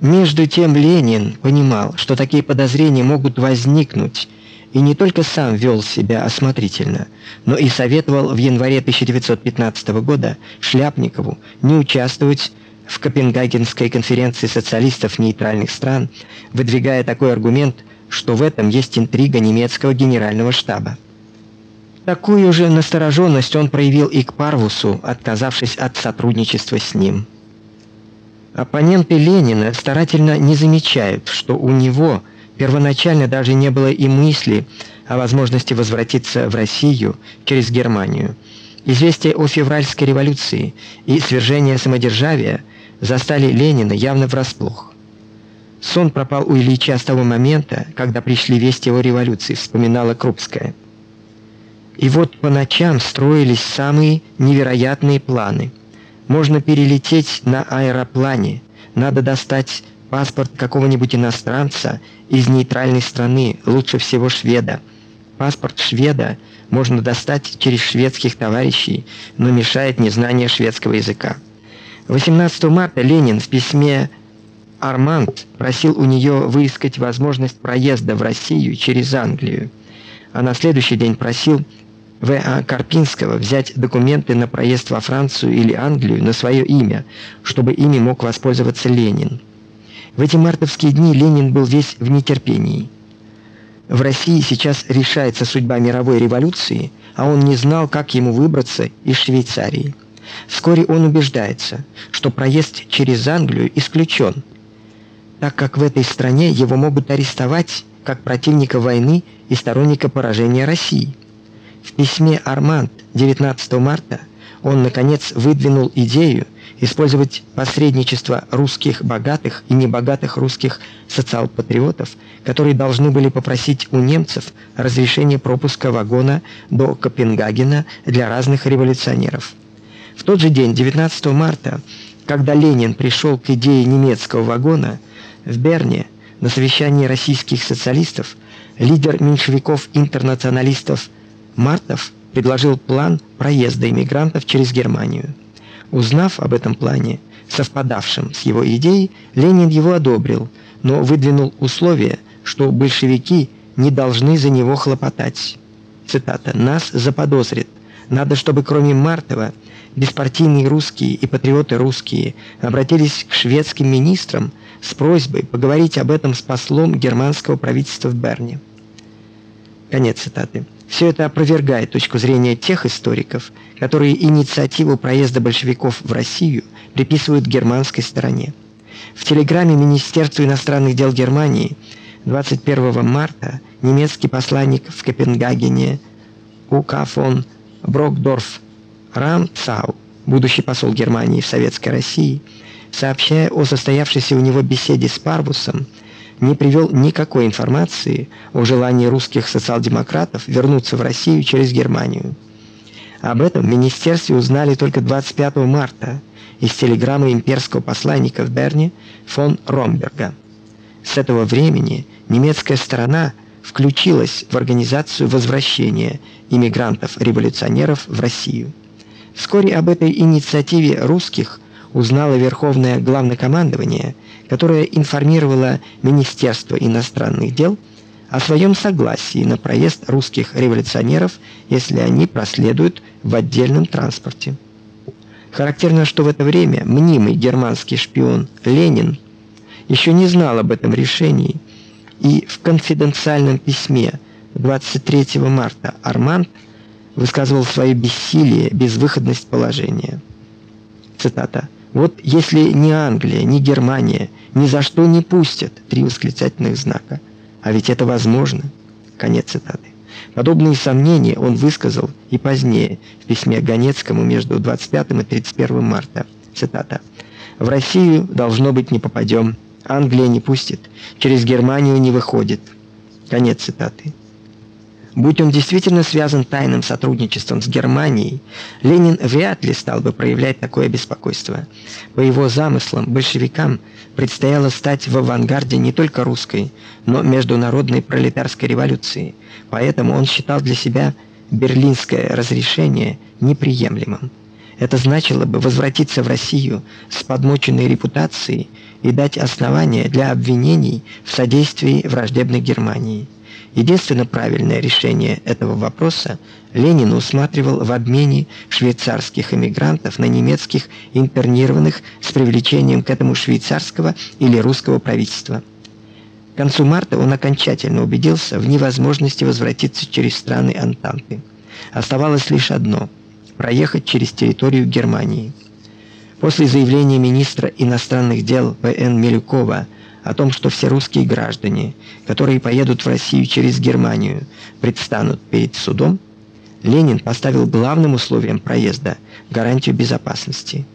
Между тем Ленин понимал, что такие подозрения могут возникнуть, и не только сам вел себя осмотрительно, но и советовал в январе 1915 года Шляпникову не участвовать в Копенгагенской конференции социалистов нейтральных стран, выдвигая такой аргумент, что в этом есть интрига немецкого генерального штаба. Такую же настороженность он проявил и к Парвусу, отказавшись от сотрудничества с ним. Оппоненты Ленина старательно не замечают, что у него первоначально даже не было и мысли о возможности возвратиться в Россию через Германию. Известие о февральской революции и свержение самодержавия застали Ленина явно врасплох. Сон пропал у Ильича с того момента, когда пришли вести о революции, вспоминала Крупская. И вот по ночам строились самые невероятные планы. Можно перелететь на аэроплане, надо достать паспорт какого-нибудь иностранца из нейтральной страны, лучше всего шведа. Паспорт шведа можно достать через шведских товарищей, но мешает незнание шведского языка. 18 марта Ленин в письме Арманд просил у нее выискать возможность проезда в Россию через Англию. А на следующий день просил В.А. Карпинского взять документы на проезд во Францию или Англию на свое имя, чтобы ими мог воспользоваться Ленин. В эти мартовские дни Ленин был весь в нетерпении. В России сейчас решается судьба мировой революции, а он не знал, как ему выбраться из Швейцарии. Вскоре он убеждается, что проезд через Англию исключен, так как в этой стране его могут арестовать как противника войны и сторонника поражения России. В письме Арманд 19 марта он наконец выдвинул идею использовать посредничество русских богатых и небогатых русских социал-патриотов, которые должны были попросить у немцев разрешение пропуска вагона до Копенгагена для разных революционеров. В тот же день, 19 марта, когда Ленин пришел к идее немецкого вагона в Берне на совещании российских социалистов, лидер меньшевиков-интернационалистов Мартов предложил план проезда иммигрантов через Германию. Узнав об этом плане, совпадавшем с его идеей, Ленин его одобрил, но выдвинул условие, что большевики не должны за него хлопотать. Цитата: "Нас заподозрят. Надо, чтобы кроме Мартова беспартийные русские и патриоты русские обратились к шведским министрам с просьбой поговорить об этом с послом германского правительства в Берне". Конец цитаты. Все это опровергает точку зрения тех историков, которые инициативу проезда большевиков в Россию приписывают германской стороне. В телеграмме Министерству иностранных дел Германии 21 марта немецкий посланник в Копенгагене У.К. фон Брокдорф Рамцау, будущий посол Германии в Советской России, сообщая о состоявшейся у него беседе с Парвусом, не привел никакой информации о желании русских социал-демократов вернуться в Россию через Германию. Об этом в министерстве узнали только 25 марта из телеграммы имперского посланника в Берне фон Ромберга. С этого времени немецкая сторона включилась в организацию возвращения иммигрантов-революционеров в Россию. Вскоре об этой инициативе русских узнало Верховное Главнокомандование которая информировала Министерство иностранных дел о своем согласии на проезд русских революционеров, если они проследуют в отдельном транспорте. Характерно, что в это время мнимый германский шпион Ленин еще не знал об этом решении, и в конфиденциальном письме 23 марта Арманд высказывал свое бессилие, безвыходность положения. Цитата: вот если ни Англия, ни Германия ни за что не пустят три восклицательных знака. А ведь это возможно. Конец цитаты. Подобные сомнения он высказал и позднее в письме Ганецкому между 25 и 31 марта. Цитата: В Россию должно быть не попадем. Англия не пустит, через Германию не выходит. Конец цитаты. Будь он действительно связан тайным сотрудничеством с Германией, Ленин вряд ли стал бы проявлять такое беспокойство. По его замыслам, большевикам предстояло стать в авангарде не только русской, но международной пролетарской революции. Поэтому он считал для себя берлинское разрешение неприемлемым. Это значило бы возвратиться в Россию с подмоченной репутацией и дать основания для обвинений в содействии враждебной Германии. Единственно правильное решение этого вопроса Ленин усматривал в обмене швейцарских эмигрантов на немецких интернированных с привлечением к этому швейцарского или русского правительства. К концу марта он окончательно убедился в невозможности возвратиться через страны Антанты. Оставалось лишь одно проехать через территорию Германии. После заявления министра иностранных дел П.Н. Милюкова о том, что все русские граждане, которые поедут в Россию через Германию, предстанут перед судом, Ленин поставил главным условием проезда гарантию безопасности.